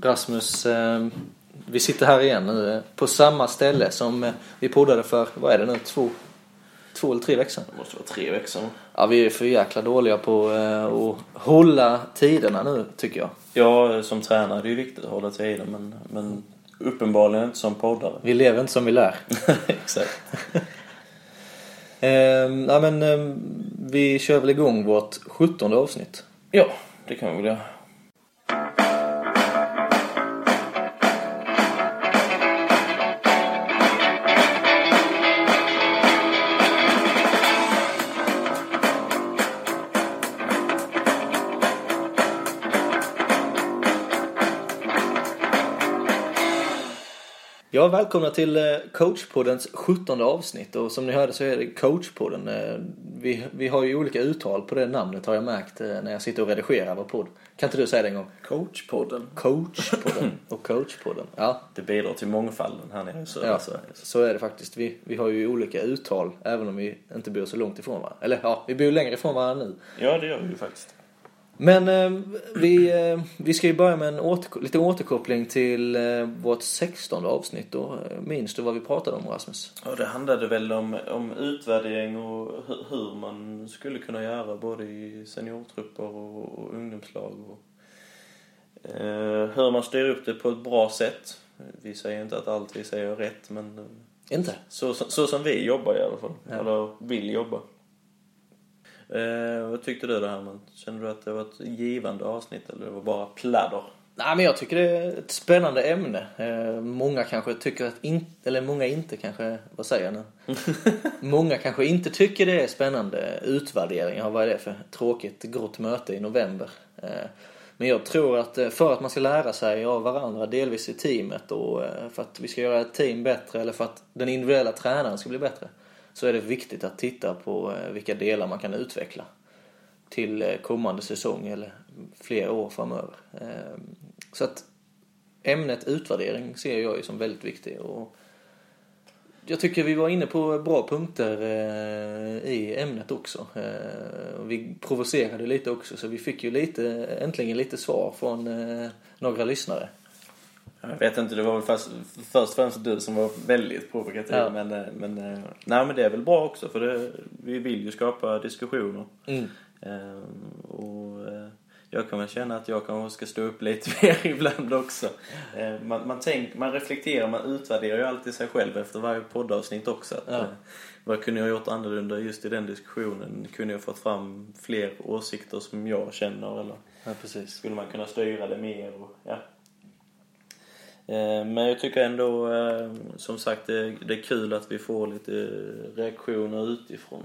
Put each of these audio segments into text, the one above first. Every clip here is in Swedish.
Rasmus, eh, vi sitter här igen nu eh, på samma ställe som eh, vi poddade för, vad är det nu, två, två eller tre veckor sedan? Det måste vara tre veckor sedan. Ja, vi är för jäkla dåliga på att hålla tiderna nu tycker jag. Ja, som tränare är det ju viktigt att hålla tiden men, men uppenbarligen inte som poddare. Vi lever inte som vi lär. Exakt. Eh, ja, men eh, vi kör väl igång vårt sjuttonde avsnitt. Ja, det kan vi väl göra. Ja, välkomna till eh, coachpoddens sjuttonde avsnitt och som ni hörde så är det coachpodden. Eh, Vi, vi har ju olika uttal på det namnet har jag märkt eh, när jag sitter och redigerar vår podd. Kan inte du säga det en gång? Coachpodden. Coachpodden och coachpodden. Ja, Det bidrar till mångfalden här nere i södra ja Sverige. så är det faktiskt. Vi, vi har ju olika uttal även om vi inte bor så långt ifrån varandra. Eller ja, vi bor längre ifrån varandra nu. Ja, det gör vi ju faktiskt. Men eh, vi, eh, vi ska ju börja med en åter, lite återkoppling till eh, vårt sextonde avsnitt. Då. Minns du vad vi pratade om Rasmus? Ja, det handlade väl om, om utvärdering och hu- hur man skulle kunna göra både i seniortrupper och, och ungdomslag. Och, eh, hur man styr upp det på ett bra sätt. Vi säger inte att allt vi säger är rätt men eh, Inte? så, så, så som vi jobbar i alla fall. Ja. Eller vill jobba. Eh, vad tyckte du det här man? Kände du att det var ett givande avsnitt eller det var bara pladder? Nej, men jag tycker det är ett spännande ämne. Eh, många kanske tycker att inte, eller många inte kanske, vad säger jag nu? många kanske inte tycker det är spännande utvärderingar. Vad är det för tråkigt grått möte i november? Eh, men jag tror att eh, för att man ska lära sig av varandra, delvis i teamet och eh, för att vi ska göra ett team bättre eller för att den individuella tränaren ska bli bättre, så är det viktigt att titta på eh, vilka delar man kan utveckla till eh, kommande säsong eller flera år framöver. Ehm, så att ämnet utvärdering ser jag ju som väldigt viktigt. Och jag tycker vi var inne på bra punkter eh, i ämnet också. Ehm, vi provocerade lite också så vi fick ju lite, äntligen lite svar från några lyssnare. Jag vet inte, det var väl fast, först och främst du som var väldigt provokativ. Ja. Men, eh, men, eh, nej, men det är väl bra också för det, vi vill ju skapa diskussioner. Mm. Eh, och eh, jag kan väl känna att jag kanske ska stå upp lite mer ibland också. Eh, man, man, tänk, man reflekterar, man utvärderar ju alltid sig själv efter varje poddavsnitt också. Att, Ja. vad kunde jag ha gjort annorlunda just i den diskussionen? Kunde jag fått fram fler åsikter som jag känner? Eller Ja, precis. skulle man kunna styra det mer? Och, ja. Eh, Men jag tycker ändå, eh, som sagt, det är kul att vi får lite reaktioner utifrån.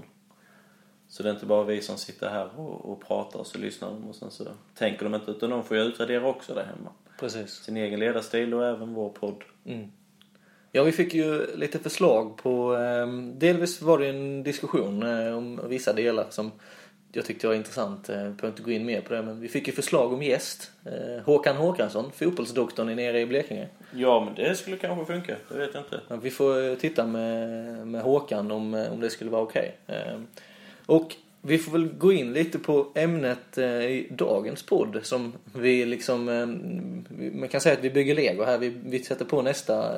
Så det är inte bara vi som sitter här och, och pratar och så lyssnar de och sen så tänker de inte utan de får ju utvärdera också där hemma. Precis. Sin egen ledarstil och även vår podd. Mm. Ja, vi fick ju lite förslag på... Eh, delvis var det en diskussion eh, om vissa delar som jag tyckte var intressant. Eh, behöver inte gå in mer på det, men vi fick ju förslag om gäst. Eh, Håkan Håkansson, fotbollsdoktorn i nere i Blekinge. Ja, men det skulle kanske funka. Det vet jag inte. Ja, vi får eh, titta med, med Håkan om, om det skulle vara okej. Eh, och vi får väl gå in lite på ämnet i dagens podd som vi liksom, man kan säga att vi bygger lego här. Vi, vi sätter på nästa,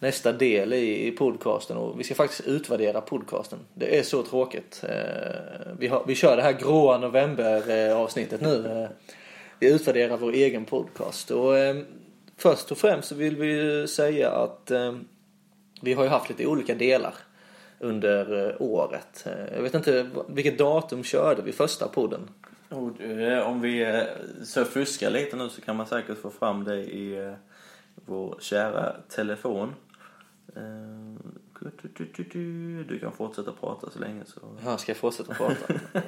nästa del i, i podcasten och vi ska faktiskt utvärdera podcasten. Det är så tråkigt. Eh, vi, har, vi kör det här gråa november eh, avsnittet nu. Eh, vi utvärderar vår egen podcast och eh, först och främst så vill vi ju säga att eh, vi har ju haft lite olika delar under eh, året. Eh, Jag vet inte, vilket datum körde vi första podden? Oh, eh, om vi eh, så fuskar lite nu så kan man säkert få fram det i eh, vår kära telefon. Eh, Du kan fortsätta prata så länge så... Ja, ska jag fortsätta prata?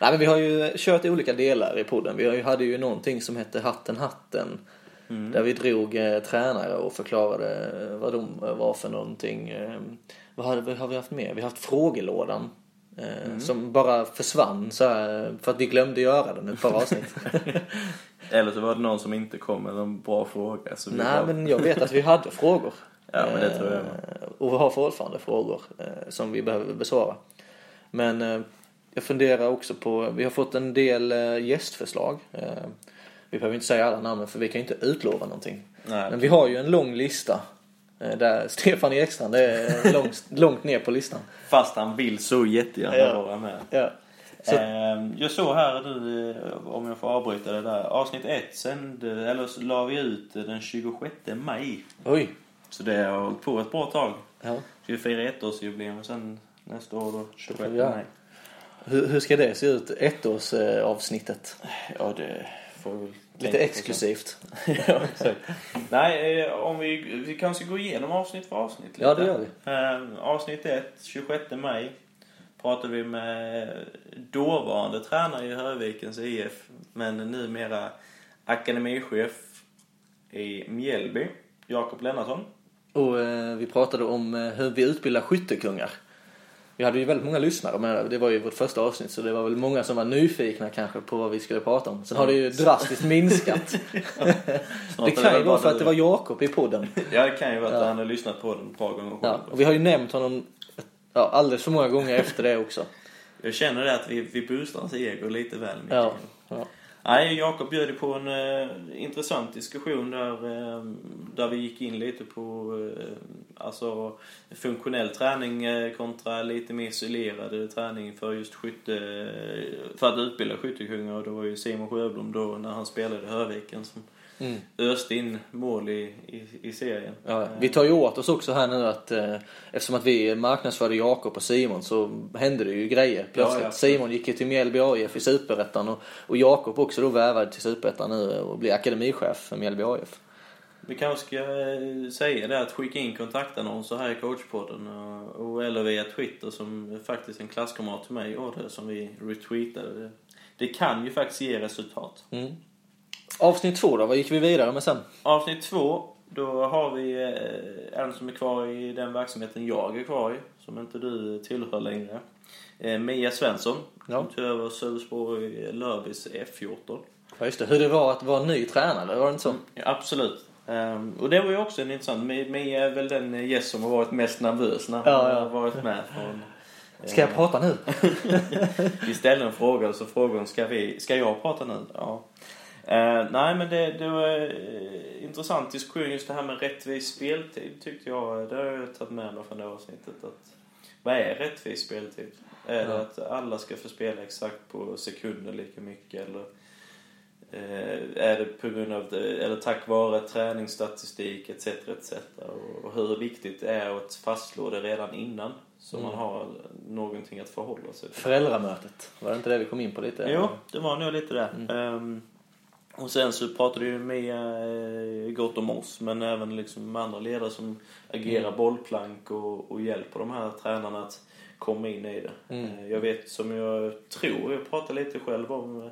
Nej men vi har ju kört i olika delar i podden. Vi hade ju någonting som hette Hatten Hatten. Där vi drog eh, tränare och förklarade eh, vad de var för någonting. Eh, vad, hade, vad har vi haft mer? Vi har haft frågelådan. Eh, Som bara försvann så här, för att vi glömde göra den ett par avsnitt. Eller så var det någon som inte kom med någon bra fråga. Så Nej bara- men jag vet att vi hade frågor. Ja, men det tror jag Eh, Och vi har fortfarande frågor eh, som vi behöver besvara. Men eh, jag funderar också på, vi har fått en del gästförslag. Vi behöver inte säga alla namn för vi kan ju inte utlova någonting. Nej. Men vi har ju en lång lista. Där Stefan Ekstrand är långt, långt ner på listan. Fast han vill så jättegärna Ja. vara med. Ja. Så, Ehm, Jag såg här nu, om jag får avbryta det där. Avsnitt 1 sände, eller så la vi ut den 26 maj. oj. Så det har hållit på ett bra tag. Ja. Ska vi fira ettårsjubileum sen nästa år då, 26 vi göra. maj. Hur, hur ska det se ut, ettårsavsnittet? Ja, det får vi Lite exklusivt. ja. Nej, eh, om vi, vi kanske går igenom avsnitt för avsnitt lite. Ja, det gör vi. Eh, avsnitt 1, 26 maj, pratade vi med dåvarande tränare i Hövikens IF, men numera akademichef i Mjällby, Jakob Lennartsson. Och eh, vi pratade om eh, hur vi utbildar skyttekungar. Vi hade ju väldigt många lyssnare men det var ju vårt första avsnitt så det var väl många som var nyfikna kanske på vad vi skulle prata om. Sen har det ju drastiskt minskat. det kan ju vara för att det var Jakob i podden. Ja, det kan ju vara att Ja. han har lyssnat på den ett par gånger. Ja, och vi har ju nämnt honom ja, alldeles för många gånger efter det också. Jag känner det att vi, vi boostar hans ego lite väl mycket. Ja. Nej, Jakob bjöd ju på en eh, intressant diskussion där, eh, där vi gick in lite på eh, alltså, funktionell träning eh, kontra lite mer isolerad träning för just skytte, eh, för att utbilda skyttekungar. Och det var ju Simon Sjöblom då när han spelade i Höviken som Mm. öste in mål i, i, i serien. Ja, vi tar ju åt oss också här nu att eh, eftersom att vi marknadsförde Jakob och Simon så hände det ju grejer plötsligt. Ja, ja. Simon gick ju till Mjällby AIF i Superettan och, och Jakob också då värvad till Superettan nu och blir akademichef för Mjällby AIF. Vi kanske ska eh, säga det att skicka in kontaktannonser här i coachpodden och, och eller via Twitter som faktiskt en klasskamrat till mig gjorde som vi retweetade. Det, det kan ju faktiskt ge resultat. Mm. Avsnitt två då, vad gick vi vidare med sen? Avsnitt två, då har vi eh, en som är kvar i den verksamheten jag är kvar i, som inte du tillhör längre. Eh, Mia Svensson, Ja. som tog över Sölvesborg Lörbys F14. Ja, just det. Hur det var att vara ny tränare, var det inte så? Ja, absolut. Ehm, och det var ju också en intressant. Mi- Mia är väl den gäst som har varit mest nervös när hon Ja, ja. har varit med. Från, Ska jag prata nu? vi ställde en fråga och så frågade hon, ska, vi, ska jag prata nu? Ja. Eh, nej men det, det var eh, intressant diskussion just det här med rättvis speltid tyckte jag. Det har jag tagit med mig från det avsnittet. Att, vad är rättvis speltid? Är det Ja. att alla ska få spela exakt på sekunder lika mycket eller eh, är det på grund av det, eller tack vare träningsstatistik etc. etc. Och, och hur viktigt det är att fastslå det redan innan så man har någonting att förhålla sig till. Föräldramötet, var det inte det vi kom in på lite? Jo, det var nog lite det. Ehm, och sen så pratade vi med eh, gott om oss, men även liksom andra ledare som agerar bollplank och, och hjälper de här tränarna att komma in i det. Mm. Eh, jag vet som jag tror, jag pratade lite själv om eh,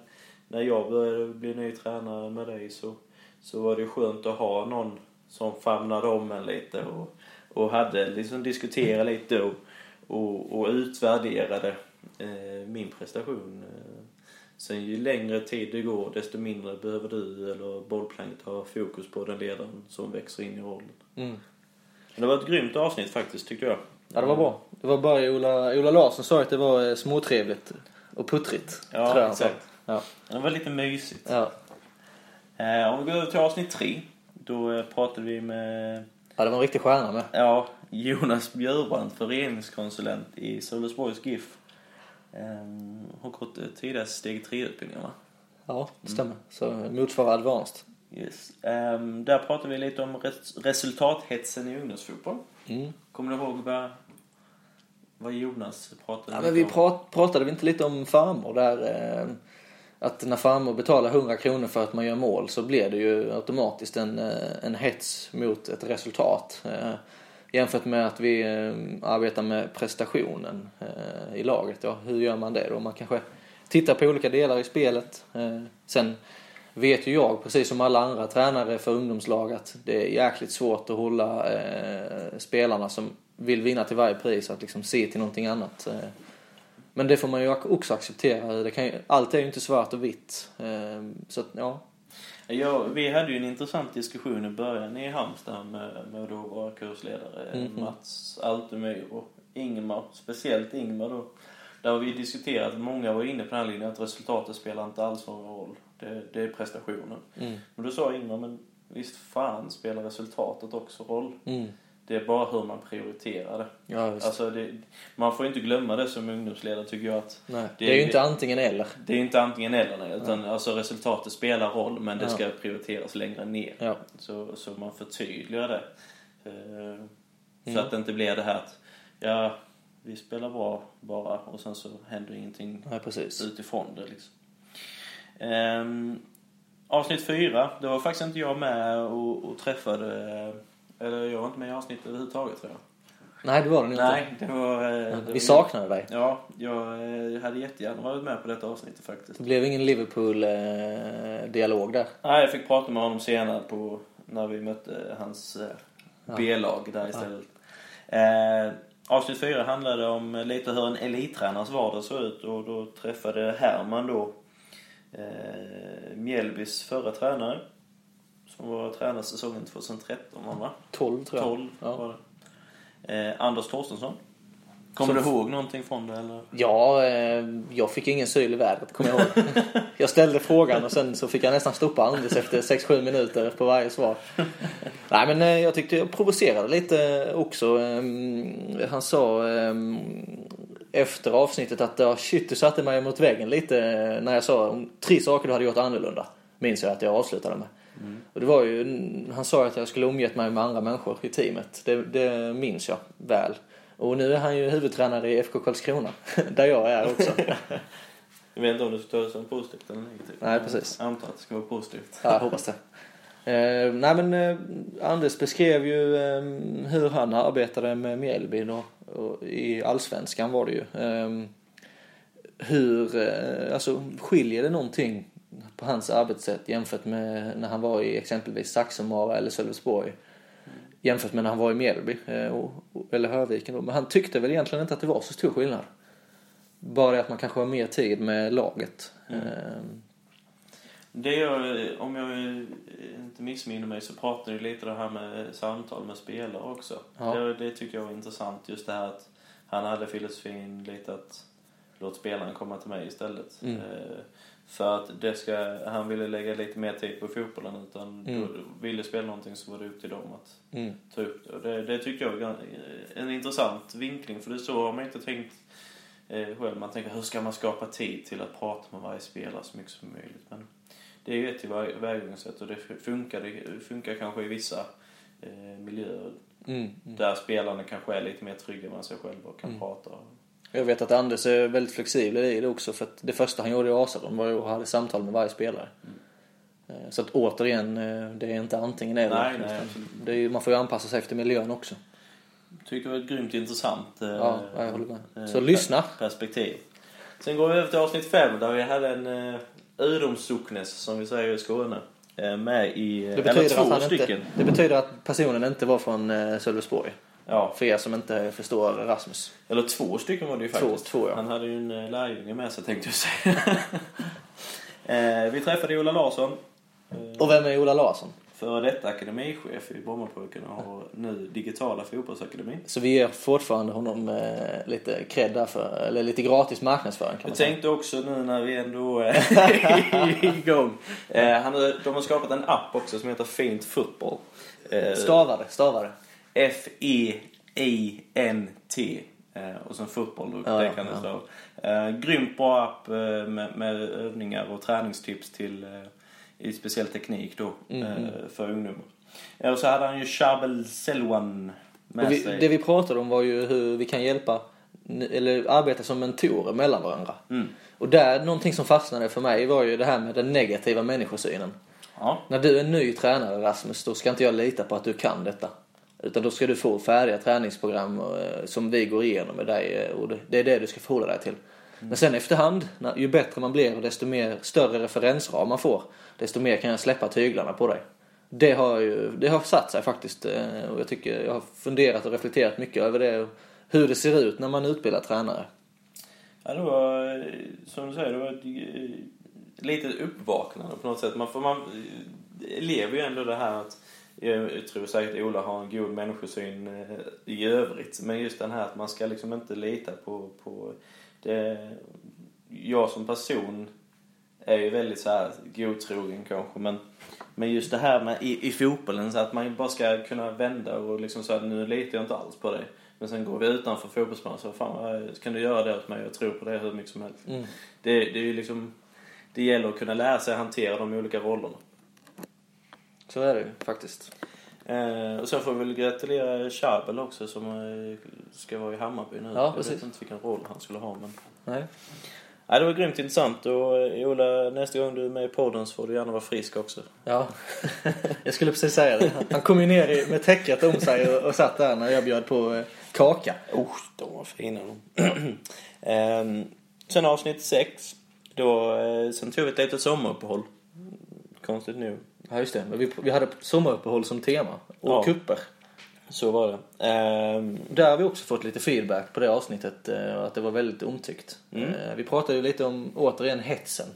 när jag började bli ny tränare med dig så, så var det skönt att ha någon som famnade om en lite och, och hade liksom diskuterat lite och, och, och utvärderade eh, min prestation. Sen ju längre tid det går desto mindre behöver du eller bollplanket ha fokus på den ledaren som växer in i rollen. Mm. Men det var ett grymt avsnitt faktiskt tycker jag. Ja, det var bra. Det var bara Ola, Ola Larsson sa att det var eh, småtrevligt och puttrigt. Ja, tror jag exakt. Ja. Det var lite mysigt. Ja. Eh, om vi går över till avsnitt tre. Då eh, pratade vi med ja, det var en riktig stjärna med. ja, Jonas Björbrandt, föreningskonsulent i Sölvesborgs GIF. Eh, har gått eh, tidigare steg 3-utbildningen va? Ja, det stämmer. Så motsvarar advanced. Yes. Ehm, där pratade vi lite om res- resultathetsen i ungdomsfotboll. Mm. Kommer du ihåg vad, vad Jonas pratade Ja, men vi om? prat, pratade vi inte lite om farmor där? Eh, att när farmor betalar 100 kronor för att man gör mål så blir det ju automatiskt en, eh, en hets mot ett resultat. Eh, jämfört med att vi eh, arbetar med prestationen eh, i laget. Ja, hur gör man det då? Man kanske tittar på olika delar i spelet. Eh, sen vet ju jag, precis som alla andra tränare för ungdomslag, att det är jäkligt svårt att hålla spelarna som vill vinna till varje pris att liksom se till någonting annat. Men det får man ju också acceptera. Det kan ju, allt är ju inte svart och vitt. Så att, ja. Ja, vi hade ju en intressant diskussion i början i Halmstad med, med då våra kursledare Mhm. Mats Altemyr och Ingmar, speciellt Ingmar då. Där har vi diskuterat, många var inne på den här linjen, att resultatet spelar inte alls någon roll. Det, det är prestationen. Mm. Men då sa Ingmar, men visst fan spelar resultatet också roll. Mm. Det är bara hur man prioriterar det. Ja, visst. Alltså det, man får inte glömma det som ungdomsledare tycker jag att Nej. Det, det- är ju inte antingen eller. det är inte antingen eller nej, utan alltså resultatet spelar roll men det Ja. ska prioriteras längre ner. Ja. Så, så man förtydligar det. Eh, Så Mm. att det inte blir det här att ja, vi spelar bra bara och sen så händer ingenting precis. utifrån det liksom. Ehm, avsnitt fyra, det var faktiskt inte jag med och, och träffade, eller jag var inte med i avsnittet överhuvudtaget tror jag. Nej, det var det nog inte. Nej, det var... eh, det Vi var- saknade dig. Ja, jag eh, hade jättegärna varit med på detta avsnittet faktiskt. Det blev ingen Liverpool-dialog där. Nej, jag fick prata med honom senare på, när vi mötte hans eh, B-lag där istället. Eh, avsnitt fyra handlade om lite hur en elittränars vardag såg ut och då träffade Herman då eh, Mjällbys förra tränare. Som var tränare säsongen 2013 va? 12 tror jag. 12 Ja. var det. Eh, Anders Torstensson. Kommer du ihåg någonting från det eller? Ja, eh, jag fick ingen syl i vädret, kommer jag ihåg. jag ställde frågan och sen så fick jag nästan stoppa Anders efter 6-7 minuter på varje svar. Nej, men eh, jag tyckte jag provocerade lite också. Eh, Han sa eh, efter avsnittet att ja, shit, du satte mig mot väggen lite eh, när jag sa tre saker du hade gjort annorlunda. Minns jag att jag avslutade med. Och det var ju, han sa att jag skulle omgett mig med andra människor i teamet. Det, det minns jag väl. Och nu är han ju huvudtränare i FK Karlskrona, där jag är också. Jag vet inte om du ska ta det som positivt eller negativt. Nej, precis. Jag antar att det ska vara positivt. Ja, jag hoppas det. Eh, nej men eh, Anders beskrev ju eh, hur han arbetade med Mjällby då, och i Allsvenskan var det ju. Eh, hur, eh, alltså skiljer det någonting på hans arbetssätt jämfört med när han var i exempelvis Saxemara eller Sölvesborg? Jämfört med när han var i Mjällby, eh, eller Höviken då. Men han tyckte väl egentligen inte att det var så stor skillnad. Bara det att man kanske har mer tid med laget. Eh, Det jag, om jag inte missminner mig så pratade du lite det här med samtal med spelare också. Ja. Det, det tycker jag var intressant. Just det här att han hade filosofin lite att låt spelaren komma till mig istället. Mm. För att det ska, han ville lägga lite mer tid på fotbollen utan Mm. ville spela någonting så var det upp till dem att mm. ta upp det. Och det, det tyckte jag var en intressant vinkling för det är så har man inte tänkt eh, själv. Man tänker hur ska man skapa tid till att prata med varje spelare så mycket som möjligt. Men det är ju ett tillvägagångssätt och det funkar, det funkar kanske i vissa eh, miljöer Mm. Mm. där spelarna kanske är lite mer trygga med sig själva och kan Mm. prata. Jag vet att Anders är väldigt flexibel i det också för att det första han gjorde i Asaron var ju att ha samtal med varje spelare. Eh, Så att återigen, eh, det är inte antingen eller. Nej, nej, det är, ju- man får ju anpassa sig efter miljön också. Tycker det var ett grymt intressant eh, Ja, jag håller med. Så lyssna. perspektiv. Sen går vi över till avsnitt fem där vi hade en Ödomssocknes, som vi säger i Skåne, med i... Det eller två att han stycken. inte, det betyder att personen inte var från Sölvesborg. Ja, För er som inte förstår Rasmus. eller två stycken var det ju Två, faktiskt. två, ja. Han hade ju en eh, lärjunge med sig tänkte jag säga. eh, vi träffade Ola Larsson. Eh, Och vem är Ola Larsson? Före detta akademichef i Brommapojkarna och nu digitala fotbollsakademin. Så vi ger fortfarande honom eh, lite cred för, eller lite gratis marknadsföring kan Jag man säga. tänkte också nu när vi ändå är igång. Eh, han, har- de har skapat en app också som heter Fint Football. Eh, Stavare, stavare. F-E-I-N-T. Eh, och sen fotboll då, Ja, det kan ja. stå. Eh, grymt bra app eh, med, med övningar och träningstips till eh, i speciell teknik då Mm, för ungdomar. Och så hade han ju Shabel Selwan med vi, sig. det vi pratade om var ju hur vi kan hjälpa, eller arbeta som mentorer mellan varandra. Mm. Och där, någonting som fastnade för mig var ju det här med den negativa människosynen. Ja. När du är ny tränare Rasmus, då ska inte jag lita på att du kan detta. Utan då ska du få färdiga träningsprogram eh, som vi går igenom med dig eh, och det- är det du ska förhålla dig till. Men sen efterhand, ju bättre man blir och desto mer större referensram man får, desto mer kan jag släppa tyglarna på dig. Det har ju, det har satt sig faktiskt eh, och jag tycker jag har funderat och reflekterat mycket över det hur det ser ut när man utbildar tränare. Ja, det var, som du säger, det var ett litet uppvaknande på något sätt. Man, får, man lever ju ändå det här att, jag tror säkert Ola har en god människosyn eh, i övrigt. Men just den här att man ska liksom inte lita på, på det. Jag som person är ju väldigt så här godtrogen kanske. Men, men just det här med i, i fotbollen, så att man bara ska kunna vända och liksom säga nu litar jag inte alls på dig. Men sen går vi utanför fotbollsplanen så fan kan du göra det åt mig? Jag tror på det hur mycket som helst. Mm. Det, det är liksom, det gäller att kunna lära sig hantera de olika rollerna. Så är det ju faktiskt. Eh, och sen får vi väl gratulera Chabel också som eh, ska vara i Hammarby nu. Ja, jag precis. vet inte vilken roll han skulle ha men... Nej. Ja, det var grymt intressant och eh, Ola, nästa gång du är med i podden så får du gärna vara frisk också. Ja, jag skulle precis säga det. Han kom ju ner i- med täcket om sig och, och satt där när jag bjöd på eh, kaka. Oh, de var fina de. Ehm, sen avsnitt sex. Då, eh, sen tog vi ett litet sommaruppehåll. Konstigt nu. Ja, just det. Men vi, vi hade sommaruppehåll som tema. Och Ja. kupper. Så var det. Ehm, Där har vi också fått lite feedback på det avsnittet. eh, Att det var väldigt omtyckt. Mm. Eh, Vi pratade ju lite om, återigen, hetsen.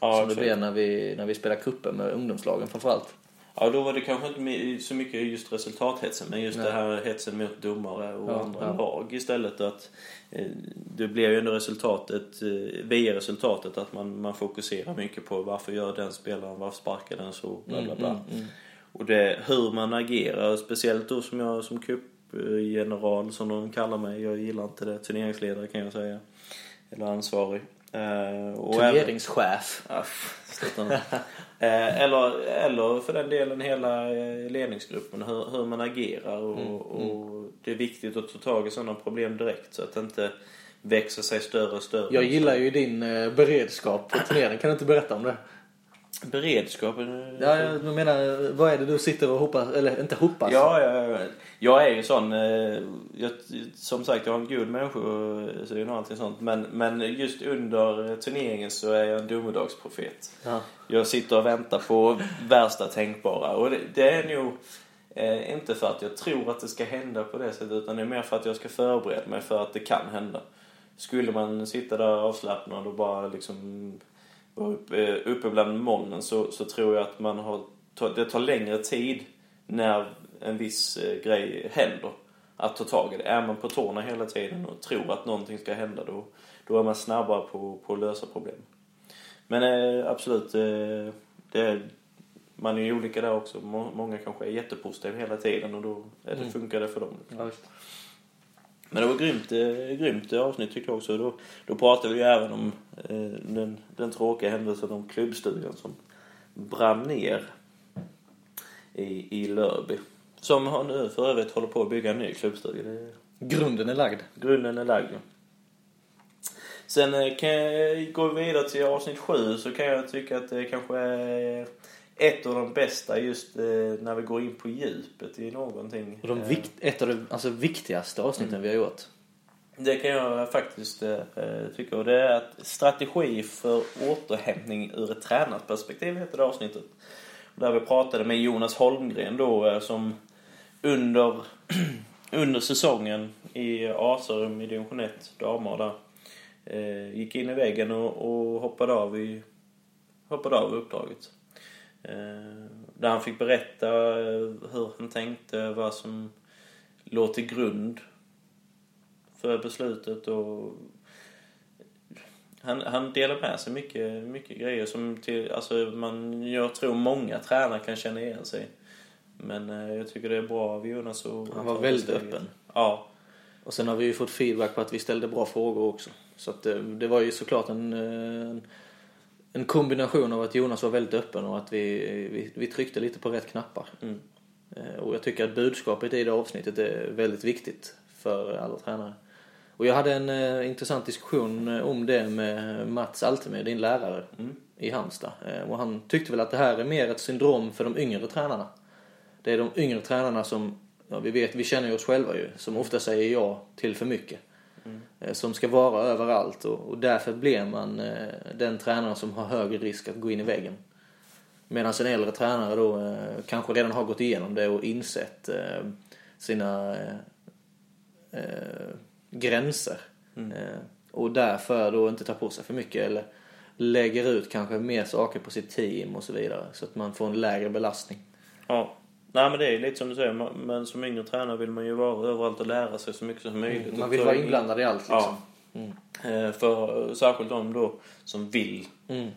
Ja, som det blev när vi, när vi spelade kupper med ungdomslagen framförallt. Ja, då var det kanske inte så mycket just resultathetsen men just Nej. det här hetsen mot domare och Ja, andra ja. lag istället. Att, eh, det blev ju ändå resultatet, eh, via resultatet att man, man fokuserar mycket på varför gör den spelaren, varför sparkar den så, bla bla bla. Mm, mm, Och det, hur man agerar, speciellt då som jag som cupgeneral som de kallar mig. Jag gillar inte det. Turneringsledare kan jag säga. Eller ansvarig. Eh, och även- Turneringschef. Ja. Eh, eller, eller för den delen hela eh, ledningsgruppen, hur, hur man agerar. Och, Mm, och det är viktigt att ta tag i sådana problem direkt så att det inte växer sig större och större. Jag gillar ju din eh, beredskap på turneringen. Kan du inte berätta om det? Beredskapen. Ja, jag menar, vad är det du sitter och hoppas, eller inte hoppas? Ja, ja, ja. Jag är ju sån, eh, jag, som sagt jag har en god människosyn och allting sånt. Men, men just under turneringen så är jag en domedagsprofet. Ja. Jag sitter och väntar på värsta tänkbara. Och det, det är nog eh, inte för att jag tror att det ska hända på det sättet utan det är mer för att jag ska förbereda mig för att det kan hända. Skulle man sitta där avslappnad och bara liksom uppe, uppe bland molnen så, så tror jag att man har, det tar längre tid när en viss eh, grej händer att ta tag i det. Är man på tårna hela tiden och tror att någonting ska hända då, då är man snabbare på, på att lösa problem. Men eh, absolut, eh, det man är ju olika där också. Må, många kanske är jättepositiva hela tiden och då är det, Mm. funkar det för dem. Ja. Men det var grymt, eh, grymt avsnitt tycker jag också. Då, då pratade vi ju även om eh, den, den tråkiga händelsen om klubbstugan som brann ner i, i Lörby. Som har nu för övrigt håller på att bygga en ny klubbstuga. Det, Grunden är lagd. grunden är lagd. ja. Sen eh, kan jag gå vidare till avsnitt sju så kan jag tycka att det kanske är ett av de bästa just eh, när vi går in på djupet i någonting. Och de Eh, vikt, ett av de alltså, viktigaste avsnitten vi har gjort. Det kan jag faktiskt eh, tycka. Och det är att strategi för återhämtning ur ett tränarperspektiv heter det avsnittet. Där vi pratade med Jonas Holmgren då eh, som under, under säsongen i Asarum i division 1, damer där, eh, gick in i väggen och, och hoppade av i hoppade av uppdraget. Eh, där han fick berätta eh, hur han tänkte, vad som låg till grund för beslutet och han, han delar med sig mycket, mycket grejer som till, alltså man, jag tror många tränare kan känna igen sig. Men eh, jag tycker det är bra av Jonas och Han var väldigt öppen. Ja. Och sen har vi ju fått feedback på att vi ställde bra frågor också. Så att det, det var ju såklart en, en, en kombination av att Jonas var väldigt öppen och att vi, vi, vi tryckte lite på rätt knappar. Mm. Eh, Och jag tycker att budskapet i det avsnittet är väldigt viktigt för alla tränare. Och jag hade en eh, intressant diskussion eh, om det med Mats Altemir, din lärare Mm. i Halmstad. Eh, och han tyckte väl att det här är mer ett syndrom för de yngre tränarna. Det är de yngre tränarna som, ja, vi vet, vi känner ju oss själva ju, som ofta säger ja till för mycket. Eh, Som ska vara överallt och, och därför blir man eh, den tränaren som har högre risk att gå in i väggen. Medan en äldre tränare då eh, kanske redan har gått igenom det och insett sina gränser. Eh, och därför då inte tar på sig för mycket eller lägger ut kanske mer saker på sitt team och så vidare. Så att man får en lägre belastning. Ja. Nej men det är lite som du säger, men som yngre tränare vill man ju vara överallt och lära sig så mycket som möjligt. Man Och vill vara in- inblandad i allt liksom. Ja. Eh, För särskilt de då som vill Mm.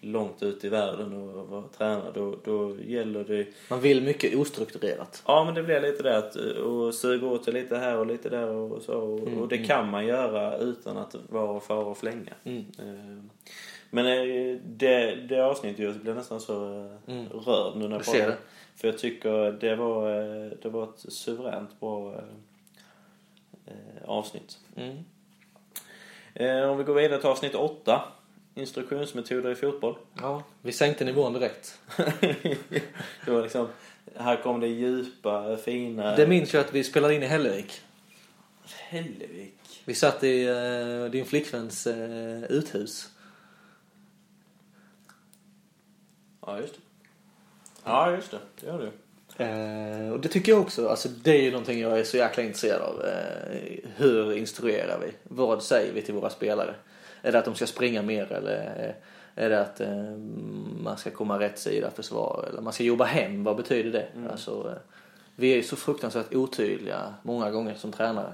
långt ut i världen och vara tränare. Då, då gäller det... Man vill mycket ostrukturerat. Ja, men det blir lite det att och suga åt sig lite här och lite där och så. Och, Mm, och det kan man göra utan att vara fara och flänga. Mm. Eh, Men eh, det, det avsnittet jag blir nästan så eh, Mm. rörd nu när jag Jag ser pratar. det. För jag tycker det var, eh, det var ett suveränt bra eh, eh, avsnitt. Mm. Om vi går vidare till avsnitt 8. Instruktionsmetoder i fotboll. Ja, vi sänkte nivån direkt. det var liksom, här kom det djupa, fina... Det minns jag att vi spelade in i Hällevik. Hellevik. Vi satt i eh, din flickväns eh, uthus. Ja, just det. Ja, just det. Det gör du. Eh, och det tycker jag också. Alltså, det är ju någonting jag är så jäkla intresserad av. Eh, hur instruerar vi? Vad säger vi till våra spelare? Är det att de ska springa mer eller eh, är det att eh, man ska komma rätt sida försvar? Eller man ska jobba hem? Vad betyder det? Alltså, eh, vi är ju så fruktansvärt otydliga många gånger som tränare.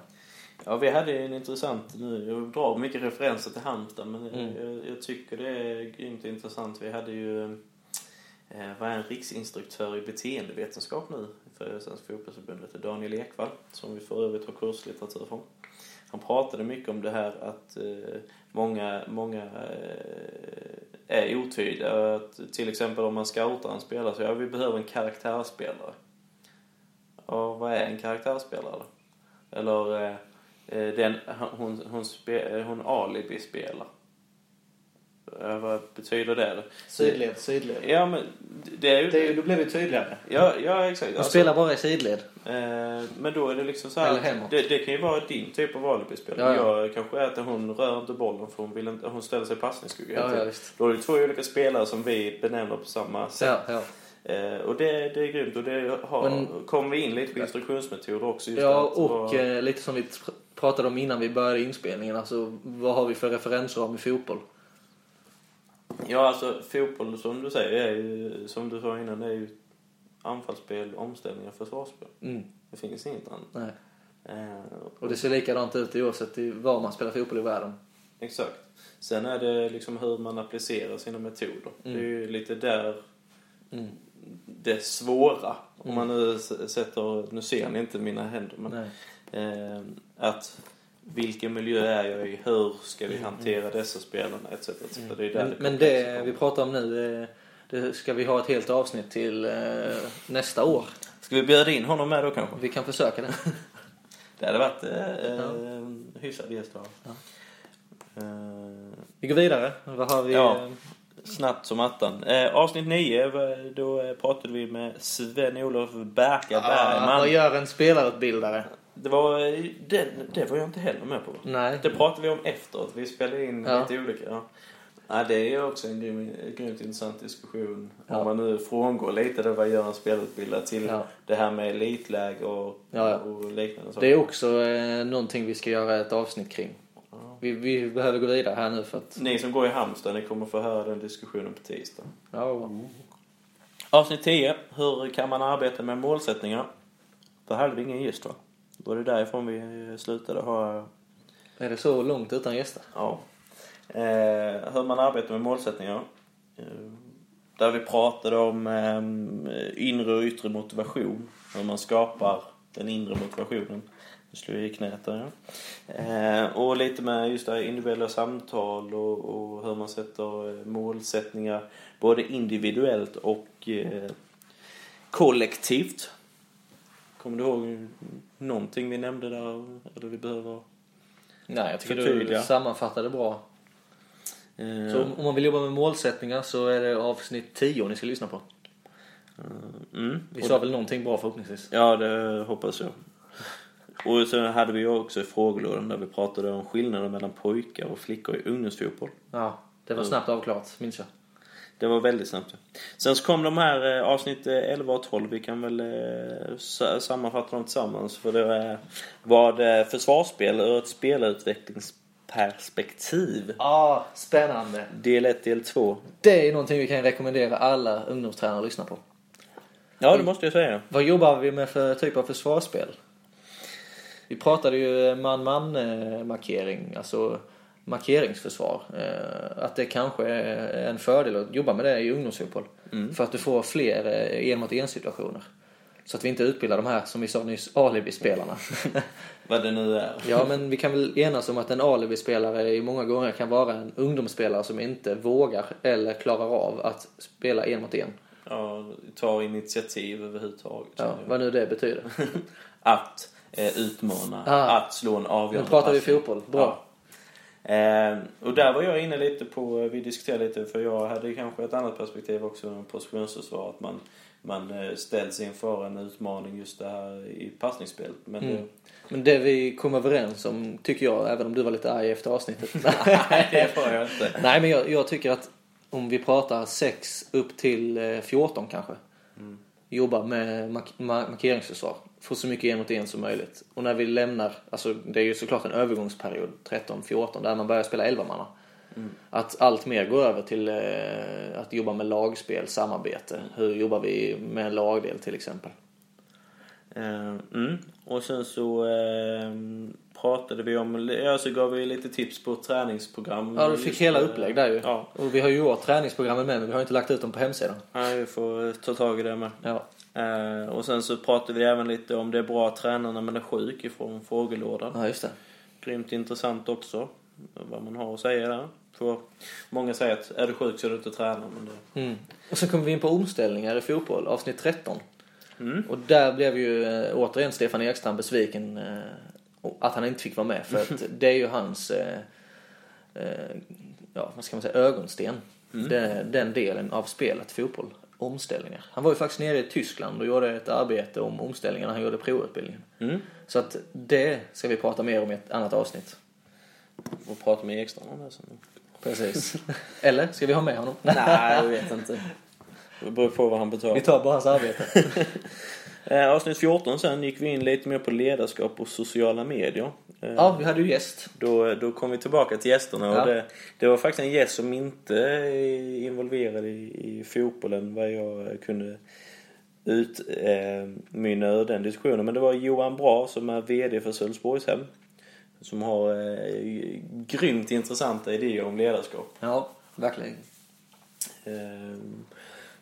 Ja, vi hade en intressant nu. Jag drar mycket referenser till Halmstad, men Mm. jag, jag tycker det är grymt intressant. Vi hade ju eh, var en riksinstruktör i beteendevetenskap nu för Svenska Fotbollförbundet? Daniel Ekvall, som vi för övrigt har kurslitteratur från. Han pratade mycket om det här att eh, många, många eh, är otydliga. Att, till exempel om man scoutar en spelare så ja, vi behöver en karaktärsspelare. Och vad är en karaktärsspelare? Eller eh, eh, den, hon, hon, spe, hon alibi-spelar. Eh, vad betyder det? Sidled, sidled. Ja, men det är ju... Det är, ju- då blir vi tydligare. Ja, ja exakt. De Alltså, spelar bara i sidled. eh, men då är det liksom så här... Eller hemåt. Det, det kan ju vara din typ av alibi-spel. Ja, ja. Jag kanske är att hon rör inte bollen för hon, vill inte, hon ställer sig i passningsskugga Ja, ja, visst. Då är det två olika spelare som vi benämner på samma sätt. Ja, ja. Eh, och det, det är grymt. Och det har, Men- kommer vi in lite på instruktionsmetoder också. Just Ja, att och vara- eh, lite som vi pr- pratade om innan vi började inspelningen. Alltså, vad har vi för referensram i fotboll? Ja, alltså fotboll som du säger är ju, som du sa innan, det är ju anfallsspel, omställningar, försvarsspel. Mm. Det finns inget annat. Nej. Eh, Och det ser likadant ut oavsett var man spelar fotboll i världen. Exakt. Sen är det liksom hur man applicerar sina metoder. Det är ju lite där Mm. det svåra. Om man nu sätter, nu ser ni inte mina händer, men eh, att vilken miljö är jag i, hur ska vi hantera dessa spelarna etc. etc. Det är där Men, det men det vi pratar om nu, det, ska vi ha ett helt avsnitt till eh, nästa år. Ska vi bjuda in honom med då kanske? Vi kan försöka det. Det hade varit eh, en hyfsad gäst. Ja. Eh, Vi går vidare. Vad har vi? Ja. eh, Snabbt som attan. Eh, avsnitt 9, då eh, pratade vi med Sven-Olof Berka Bergman. vad gör en spelarutbildare? Det var, det, det var jag inte heller med på. Nej. Det pratade vi om efteråt. Vi spelade in Ja. lite olika. Ja. Ja, det är ju också en grym, grymt intressant diskussion. Ja. Om man nu frångår lite det vad gör en spelutbildare till Ja. det här med elitläge och, ja. och liknande saker. Det är också eh, någonting vi ska göra ett avsnitt kring. Vi, vi behöver gå vidare här nu för att... Ni som går i Halmstad, ni kommer få höra den diskussionen på tisdag. Ja, Avsnitt 10. Hur kan man arbeta med målsättningar? Där hade vi ingen gäst va? Var det därifrån vi slutade ha... är det så långt utan gäster? Ja. Eh, hur man arbetar med målsättningar. Eh, där vi pratade om eh, inre och yttre motivation. Hur man skapar den inre motivationen. Nu slår jag i knät där ja. Eh, och lite med just det här individuella samtal och, och hur man sätter eh, målsättningar både individuellt och eh, kollektivt. Kommer du ihåg någonting vi nämnde där? Eller vi behöver... Nej, jag tycker Förtydliga. du sammanfattade bra. Eh, Så om man vill jobba med målsättningar så är det avsnitt 10 ni ska lyssna på. mm. Vi sa väl någonting bra förhoppningsvis. Ja, det hoppas jag. Och så hade vi ju också i frågelådan där vi pratade om skillnaden mellan pojkar och flickor i ungdomsfotboll. Ja, det var snabbt avklarat, minns jag. Det var väldigt snabbt. Sen så kom de här eh, avsnitt eh, 11 och 12. Vi kan väl eh, sa- sammanfatta dem tillsammans. För det eh, var det försvarsspel ur ett spelutvecklingsperspektiv. Ja, spännande. Del 1, del 2. Det är någonting vi kan rekommendera alla ungdomstränare att lyssna på. Ja, det måste jag säga. Vad jobbar vi med för typ av försvarsspel? Vi pratade ju man-man-markering. Alltså markeringsförsvar. Eh, att det kanske är en fördel att jobba med det i ungdomsfotboll. För att du får fler eh, en mot en situationer. Så att vi inte utbildar de här, som vi sa nyss, alibi-spelarna. Vad det nu är. ja, men vi kan väl enas om att en alibi-spelare i många gånger kan vara en ungdomsspelare som inte vågar eller klarar av att spela en mot en. Ja, ta initiativ överhuvudtaget. Ja, vad nu det betyder. Att eh, utmana, Ah. att slå en avgörande Nu pratar vi fotboll. Bra. Ja. Eh, och där var jag inne lite på, vi diskuterade lite, för jag hade kanske ett annat perspektiv också än positionsförsvar. Att man, man eh, ställs inför en utmaning just det här i passningsspelet. Men Mm. det, Men det vi kom överens om, tycker jag, även om du var lite arg efter avsnittet. nej, det var jag inte. Nej, men jag, jag tycker att om vi pratar 6 upp till eh, 14 kanske. Jobba med mark- ma- markeringsförsvar. Få så mycket en mot en som möjligt. Och när vi lämnar, alltså det är ju såklart en övergångsperiod, 13-14, där man börjar spela 11 manna. Att allt mer går över till eh, att jobba med lagspel, samarbete. Hur jobbar vi med en lagdel till exempel? Eh, mm. Och sen så eh, pratade vi om, ja så gav vi lite tips på träningsprogram. Ja, du fick Just, hela eh, upplägg där ju. Ja, Och vi har ju gjort träningsprogrammen med, men vi har inte lagt ut dem på hemsidan. ja vi får ta tag i det med. Ja. Eh, och sen så pratade vi även lite om det är bra att träna när man är sjuk ifrån frågelådan. ja, just det. Grymt intressant också. Vad man har att säga där. För många säger att är du sjuk så är du inte träna. Men det... Mm. Och sen kommer vi in på omställningar i fotboll, avsnitt 13. Mm. Och där blev ju eh, återigen Stefan Ekstrand besviken eh, att han inte fick vara med. För att det är ju hans, ja vad ska man säga, ögonsten. Den, den delen av spelet, fotboll. Omställningar. Han var ju faktiskt nere i Tyskland och gjorde ett arbete om omställningarna. Han gjorde provutbildningen. Mm. Så att det ska vi prata mer om i ett annat avsnitt. Och prata med Ekstrand om det sen. Precis. Eller ska vi ha med honom? Nej, jag vet inte. Det beror på vad han betalar. Vi tar bara hans arbete. Eh, avsnitt 14 sen gick vi in lite mer på ledarskap och sociala medier. Eh, Ja, vi hade ju gäst. Då, då kom vi tillbaka till gästerna och Ja. det, det var faktiskt en gäst som inte är involverad i, i fotbollen vad jag kunde utmynna ur den diskussionen. Men det var Johan Bra som är VD för Sölvesborgshem. Som har eh, grymt intressanta idéer om ledarskap. Ja, verkligen. Eh,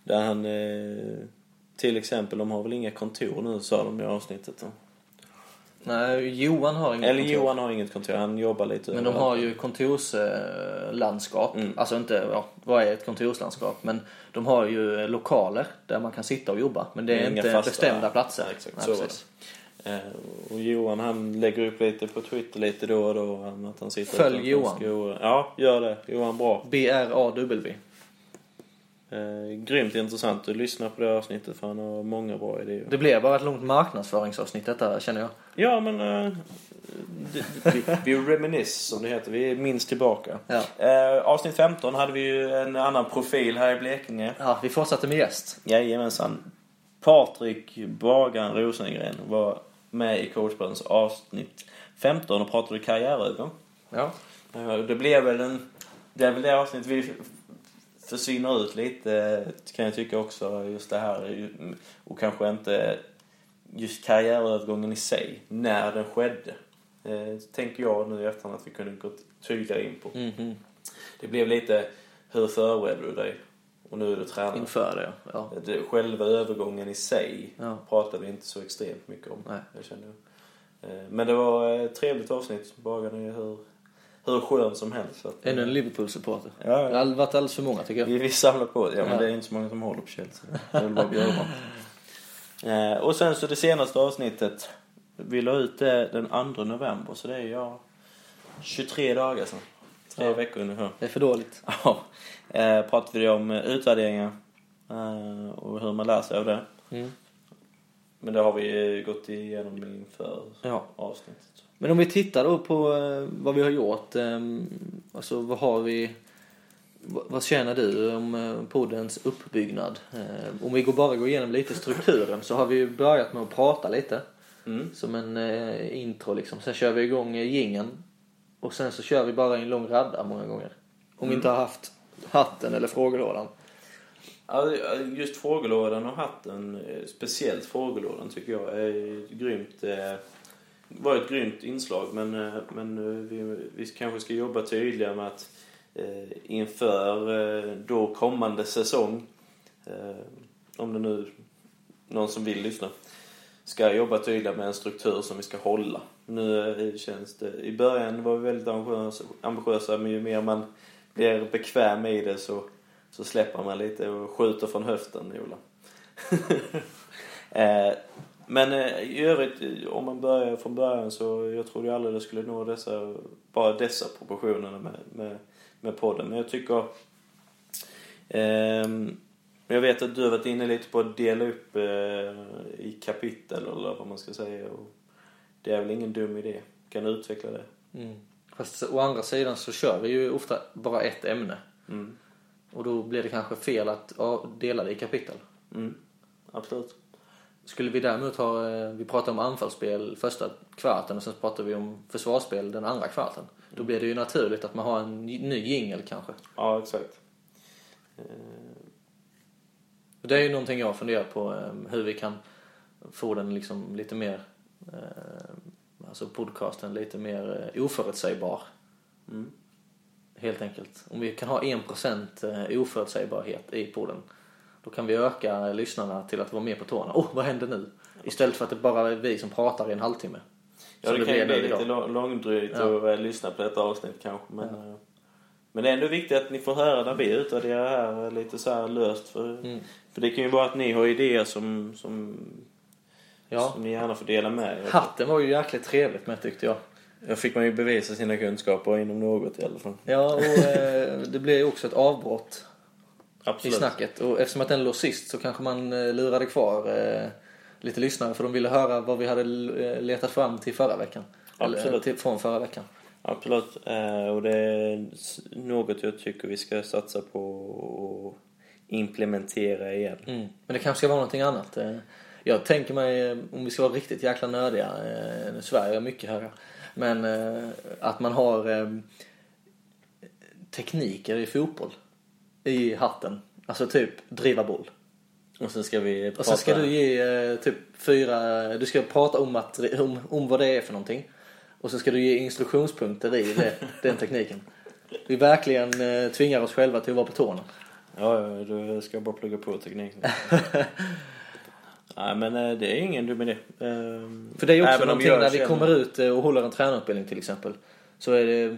där han eh, till exempel, de har väl inga kontor nu sa de i avsnittet. Då. Nej, Johan har inget Eller kontor. Johan har inget kontor, han jobbar lite Men de överallt. har ju kontorslandskap. Mm. Alltså inte, ja, vad är ett kontorslandskap? Men de har ju lokaler där man kan sitta och jobba. Men det är Inga inte fasta- bestämda platser. Nej, exakt, Nej, så. Eh, och Johan han lägger upp lite på Twitter lite då och då. Att han sitter Följ Johan. skor. Ja, gör det. Johan bra. B-R-A-W. Eh, grymt intressant att lyssna på det avsnittet för han har många bra idéer. Det blev bara ett långt marknadsföringsavsnitt detta känner jag. Ja men eh, det, vi, vi reminisce som det heter. Vi minns tillbaka. Ja. Eh, avsnitt 15 hade vi ju en annan profil här i Blekinge. Ja, vi fortsatte med gäst. Jajamensan. Patrik Bagan Rosengren var med i coachpoddens avsnitt 15 och pratade karriärögon. Ja. Ja, Det blev väl en... Det är väl det avsnitt vi försvinner ut lite kan jag tycka också. Just det här och kanske inte just karriärövergången i sig. När den skedde. Eh, tänker jag nu i efterhand att vi kunde gått tydligare in på. Mhm. Det blev lite hur förberedde du dig? Och nu är du tränare. Inför det, ja. Det, själva övergången i sig Ja. pratade vi inte så extremt mycket om. Nej. Jag kände. Eh, Men det var ett trevligt avsnitt. Bagan är hur, hur skön som helst. Att, Ännu en Liverpool-supporter. Ja, Det ja. har varit alldeles för många tycker jag. Vi, vi samlar på det. Ja, men Ja. det är inte så många som håller på Chelsea. Det är väl bara Björman. Eh, och sen så det senaste avsnittet. Vi la ut det den 2 november. Så det är ja 23 dagar sedan. Tre Ja. veckor ungefär. Det är för dåligt. Ja. Eh, pratade vi om eh, utvärderingar. Eh, och hur man lär sig av det. Mm. Men det har vi eh, gått igenom inför Ja. avsnittet. Men om vi tittar då på eh, vad vi har gjort. Eh, alltså vad har vi... vad- känner du om eh, poddens uppbyggnad? Eh, om vi bara går igenom lite strukturen så har vi ju börjat med att prata lite. Mm. Som en intro liksom. Sen kör vi igång jingeln Och sen så kör vi bara en lång radda många gånger. Om vi inte har haft hatten eller frågelådan. Just frågelådan och hatten, speciellt frågelådan tycker jag är grymt var ett grymt inslag men, eh, men eh, vi, vi kanske ska jobba tydligare med att eh, inför eh, då kommande säsong, eh, om det nu någon som vill lyssna, ska jobba tydligare med en struktur som vi ska hålla. Nu eh, känns det, i början var vi väldigt ambitiösa, ambitiösa men ju mer man blir bekväm i det så, så släpper man lite och skjuter från höften, Ola. eh, men eh, i övrigt, eh, om man börjar från början så jag trodde aldrig det skulle nå dessa, bara dessa proportionerna med, med, med podden. Men jag tycker ehm, jag vet att du har varit inne lite på att dela upp eh, i kapitel eller vad man ska säga. Och det är väl ingen dum idé. Kan du utveckla det? Mm. Fast å andra sidan så kör vi ju ofta bara ett ämne. Mm. Och då blir det kanske fel att ja, dela det i kapitel. Mm. Absolut. Skulle vi däremot ha, eh, vi pratar om anfallsspel första kvarten och sen pratar vi om försvarsspel den andra kvarten. Då blir det ju naturligt att man har en ny jingel kanske. Ja, exakt. Eh, Det är ju någonting jag funderar på eh, hur vi kan få den liksom lite mer, eh, alltså podcasten lite mer eh, oförutsägbar. Mm. Helt enkelt. Om vi kan ha 1% eh, oförutsägbarhet i podden. Då kan vi öka lyssnarna till att vara med på tårna. Åh, oh, vad händer nu? Istället för att det bara är vi som pratar i en halvtimme. Ja, Som det, kan ju bli lite långdrygt Ja. att eh, lyssna på detta avsnitt kanske. Men, eh, men det är ändå viktigt att ni får höra när vi utvärderar här lite så här löst. För, Mm. för det kan ju vara att ni har idéer som, som, Ja. som ni gärna får dela med er. Hatten var ju jäkligt trevligt med tyckte jag. Jag fick man ju bevisa sina kunskaper inom något i alla fall. Ja, och eh, det blev ju också ett avbrott i Absolut. snacket. Och eftersom att den låg sist så kanske man eh, lurade kvar eh, lite lyssnare för de ville höra vad vi hade eh, letat fram till förra veckan. Eller Absolut. till, från förra veckan. Absolut. Och det är något jag tycker vi ska satsa på och implementera igen. Mm. Men det kanske ska vara någonting annat. Jag tänker mig, om vi ska vara riktigt jäkla nördiga, svär jag mycket här, men att man har tekniker i fotboll i hatten. Alltså typ driva boll. Och sen ska vi prata... Och sen ska du ge eh, typ fyra, du ska prata om, att, om, om vad det är för någonting. Och så ska du ge instruktionspunkter i det, den tekniken. Vi verkligen eh, tvingar oss själva till att vara på tårna. Ja, du ska bara plugga på tekniken. Nej, men eh, det är ingen dum idé. Ehm, För det är ju också även någonting när vi kommer ut och håller en tränarutbildning till exempel. Så är det,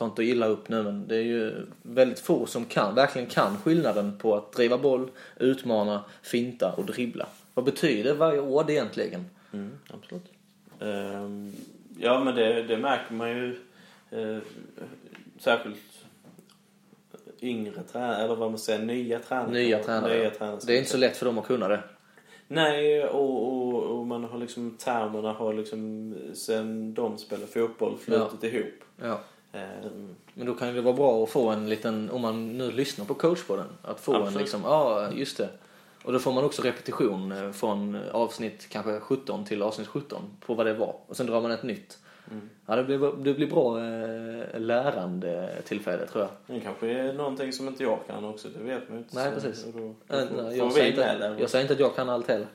ta inte illa upp nu men det är ju väldigt få som kan, verkligen kan skillnaden på att driva boll, utmana, finta och dribbla. Vad betyder varje ord egentligen? Mm, absolut. Ehm, ja, men det, det märker man ju eh, särskilt yngre tränare, eller vad man säger, nya tränare. Nya tränare. Nya tränare Det är inte så lätt för dem att kunna det. Nej, och, och, och man har liksom, termerna har liksom sen de spelar fotboll flutit ihop. Ja. Ehm, Men då kan det vara bra att få en liten, om man nu lyssnar på coachpodden, att få en Absolut. liksom, ja just det. Och då får man också repetition eh, från avsnitt kanske 17 till avsnitt 17 på vad det var. Och sen drar man ett nytt. Ja, det blir, det blir bra eh, lärande tillfälle tror jag. det kanske är någonting som inte jag kan också, det vet man ju inte. Nej, precis. Då, då Eh, får, nej, jag, säger inte, jag säger inte att jag kan allt heller.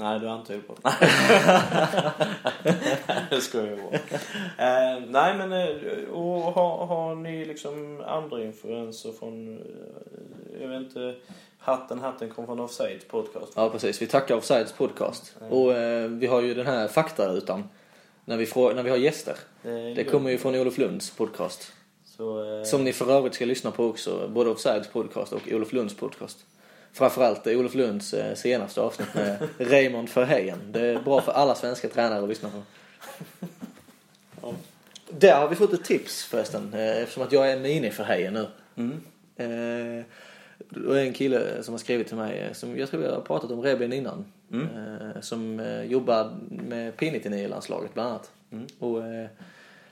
Nej, du antyder på det. det ska jag vara. Eh, nej, men eh, och har, har ni liksom andra influenser från, eh, jag vet inte, Hatten Hatten kom från Offside podcast. Ja, precis. Vi tackar Offsides podcast. Och eh, vi har ju den här faktarutan när vi, frå- när vi har gäster. är Det kommer ju från Olof Lunds podcast. Så, eh, Som ni för övrigt ska lyssna på också, både Offsides podcast och Olof Lunds podcast. Framförallt eh, Olof Lunds eh, senaste avsnitt med Raymond Verheyen. Det är bra för alla svenska tränare att lyssna på. Ja. Där har vi fått ett tips förresten, eh, eftersom att jag är mini-Verheyen nu. Mm. Eh, det är en kille som har skrivit till mig, som jag tror jag har pratat om Rebin innan. Mm. Eh, som jobbar med P99-landslaget bland annat. Mm. Och eh,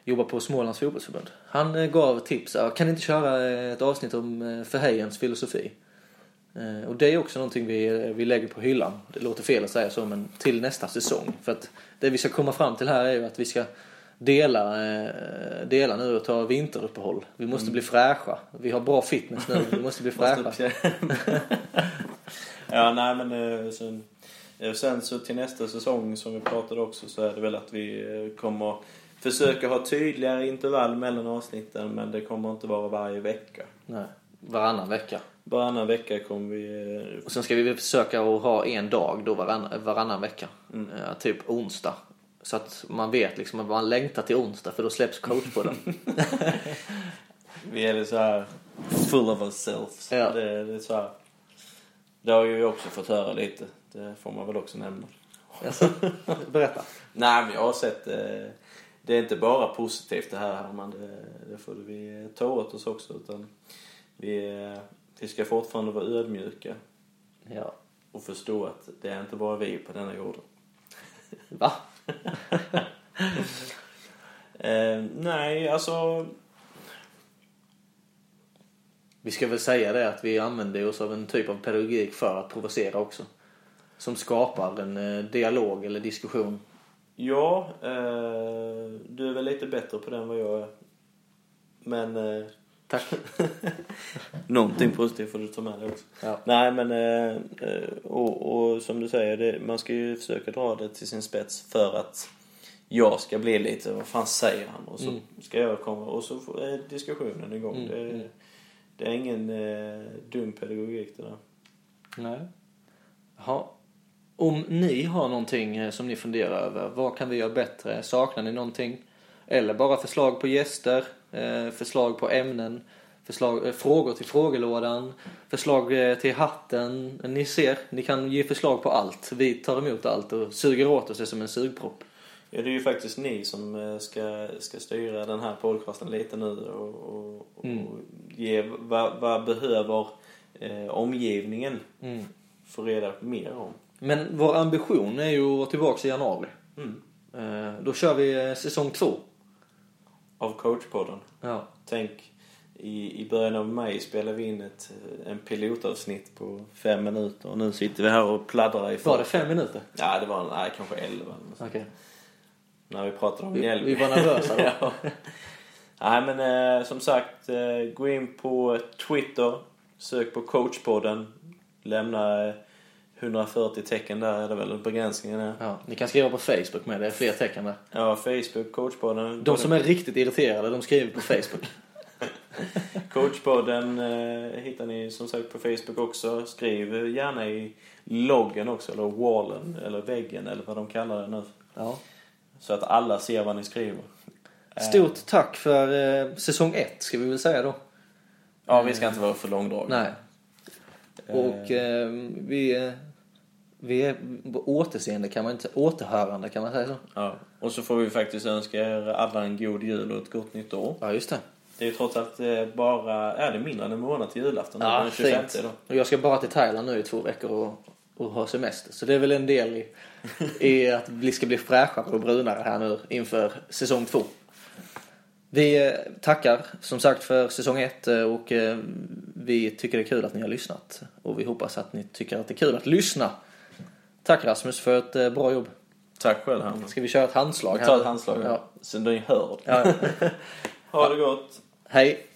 jobbar på Smålands fotbollsförbund. Han gav tips, "Ja, kan ni inte köra ett avsnitt om Verheyens filosofi? Eh, och det är också någonting vi, vi lägger på hyllan. Det låter fel att säga så, men till nästa säsong. För att det vi ska komma fram till här är ju att vi ska dela, eh, dela nu och ta vinteruppehåll. Vi måste bli fräscha. Vi har bra fitness nu, vi måste bli fräscha. Ja, nej men eh, sen, Sen så till nästa säsong som vi pratade också så är det väl att vi kommer försöka ha tydligare intervall mellan avsnitten men det kommer inte vara varje vecka. Nej, varannan vecka. Varannan vecka kommer vi... eh, Och sen ska vi försöka att ha en dag då varann, varannan vecka. Eh, typ onsdag. Så att man vet liksom att man längtar till onsdag för då släpps coach på den. Vi är lite så här full of ourselves. Ja. Det, det är så här. Det har ju vi också fått höra lite. Det får man väl också nämna. Alltså, berätta. Nej, men jag har sett... Eh, det är inte bara positivt det här Herman. Det, det får vi ta åt oss också. Utan vi, eh, vi ska fortfarande vara ödmjuka Ja. och förstå att det är inte bara vi på denna jorden. Va? Eh, nej, alltså... Vi ska väl säga det att vi använder oss av en typ av pedagogik för att provocera också. Som skapar en eh, dialog eller diskussion. Ja, eh, du är väl lite bättre på det än vad jag är. Men... Tack. Någonting positivt får du ta med dig också. Ja. Nej men, eh, eh, och, och som du säger, det, man ska ju försöka dra det till sin spets för att jag ska bli lite, vad fan säger han? Och så ska jag komma och så är diskussionen igång. det, det är ingen eh, dum pedagogik det där. Nej. Ja. Om ni har någonting eh, som ni funderar över, vad kan vi göra bättre? Saknar ni någonting? Eller bara förslag på gäster, förslag på ämnen, förslag, eh, frågor till frågelådan, förslag eh, till hatten. Ni ser, ni kan ge förslag på allt. Vi tar emot allt och suger åt oss det som en sugpropp. Ja, det är ju faktiskt ni som eh, ska, ska styra den här podcasten lite nu och, och, och ge vad, vad behöver eh, omgivningen Mm. få reda mer om. Men vår ambition är ju att vara tillbaka i januari. Mm. Eh, då kör vi eh, säsong två. Av coachpodden. Ja. Tänk, i, i början av maj spelade vi in ett, eh, en pilotavsnitt på fem minuter och nu sitter vi här och pladdrar i Var det fem minuter? Ja, det var nej, kanske elva. Okej. När vi pratade om Vi, hjälp. vi var nervösa då. ja. Nej, men eh, som sagt, eh, gå in på Twitter, sök på coachpodden, lämna eh, 140 tecken där är det väl begränsningen är. Ja, ni kan skriva på Facebook med, det är fler tecken där. Ja, Facebook, coachpodden. De som är riktigt irriterade, de skriver på Facebook. Coachpodden eh, hittar ni som sagt på Facebook också. Skriv gärna i loggen också, eller wallen, eller väggen, eller vad de kallar det nu. Ja. Så att alla ser vad ni skriver. Stort tack för eh, säsong ett, ska vi väl säga då. Ja, vi ska inte vara för långdragna. Nej. Och eh, vi, eh, vi är på återseende kan man inte återhörande kan man säga så. Ja. Och så får vi faktiskt önska er alla en god jul och ett gott nytt år. Ja, just det. Det är ju trots allt eh, bara, är det mindre än en månad till julafton? Ja, den 25 fint. då. Och jag ska bara till Thailand nu i två veckor och, och ha semester. Så det är väl en del i, i att vi ska bli fräschare och brunare här nu inför säsong två. Vi eh, tackar som sagt för säsong ett eh, och vi tycker det är kul att ni har lyssnat. Och vi hoppas att ni tycker att det är kul att lyssna. Tack Rasmus för ett eh, bra jobb. Tack själv Herman. Ska vi köra ett handslag? Vi tar ett handslag. Ja. Så ni hör. Ja. ha det gott. Hej.